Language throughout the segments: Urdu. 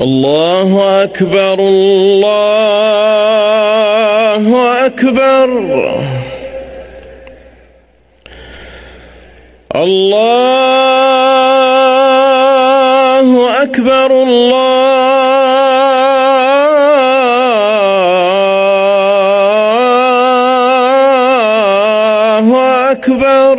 الله أكبر الله أكبر الله أكبر الله أكبر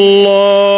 الله